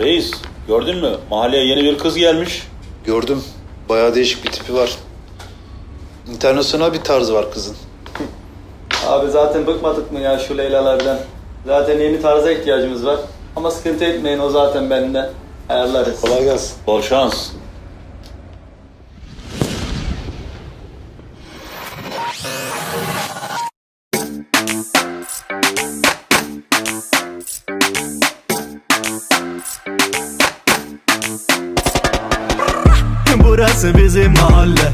Reis gördün mü? Mahalleye yeni bir kız gelmiş. Gördüm. Bayağı değişik bir tipi var. İnternasyonel bir tarzı var kızın. Abi zaten bıkmadık mı ya şu Leyla'lardan? Zaten yeni tarza ihtiyacımız var. Ama sıkıntı etmeyin o zaten benden. Ayarlarız. Kolay gelsin. Bol şans. Burası bizim mahalle.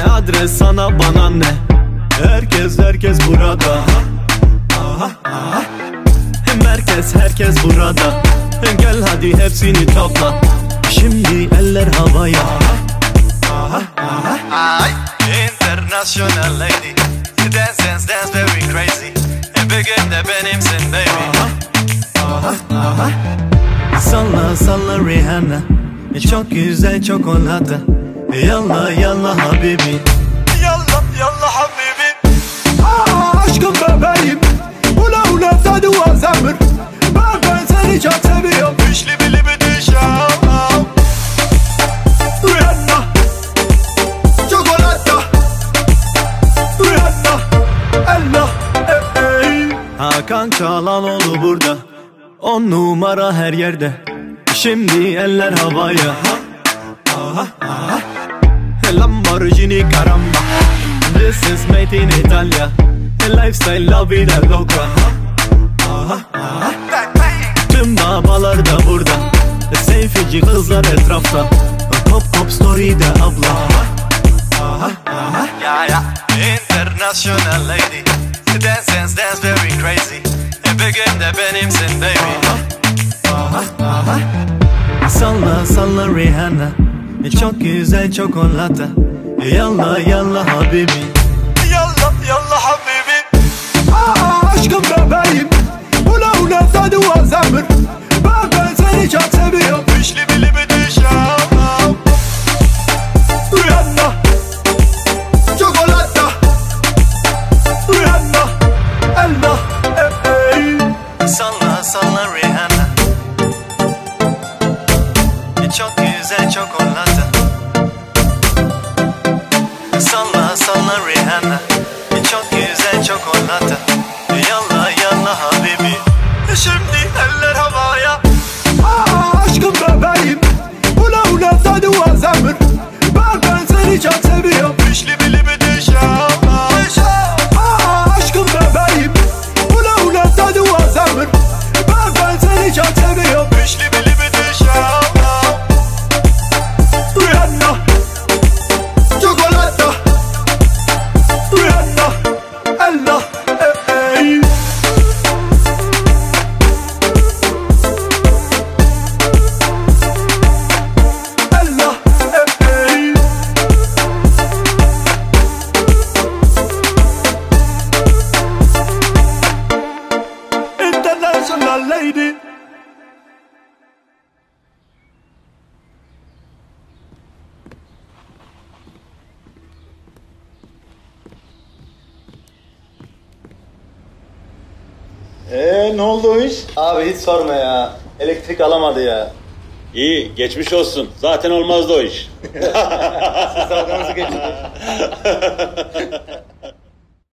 E Adres sana bana ne? Herkes herkes burada. Aha, aha. Merkez herkes burada. Gel hadi hepsini topla. Şimdi eller havaya. Aha, aha. Ay, International lady. Dance dance dance very crazy. Bugün de benimsin baby. Salla salla Rihanna Çok güzel çikolata. Yalla yalla habibi. Yalla yalla habibi. Aa, Aşkım bebeğim. Ula ula tadı var zemir. Ben ben seni çok seviyorum. Fişli bili bir dişam Rihanna Çikolata. Rihanna Ella ey, ey. Hakan Çalanoğlu burada. On numara her yerde Şimdi eller havaya. Lamborghini caramba. This is made in Italia. Lifestyle la vida loca. Tüm babalar da burada. Seyfici kızlar etrafta. Pop pop story'de abla. Aha, aha. International lady. Dance dance dance very crazy. Bugün de benimsin baby Salla salla Rihanna. Çok güzel çikolata. Yalla yalla habibi Yalla yalla habibi Aa, Aşkım bebeğim. Ula ula tadı zemir güzel çikolata Salla Ee ne oldu o iş? Abi hiç sorma ya. Elektrik alamadı ya. İyi geçmiş olsun. Zaten olmazdı o iş. Siz dalganızı geçin.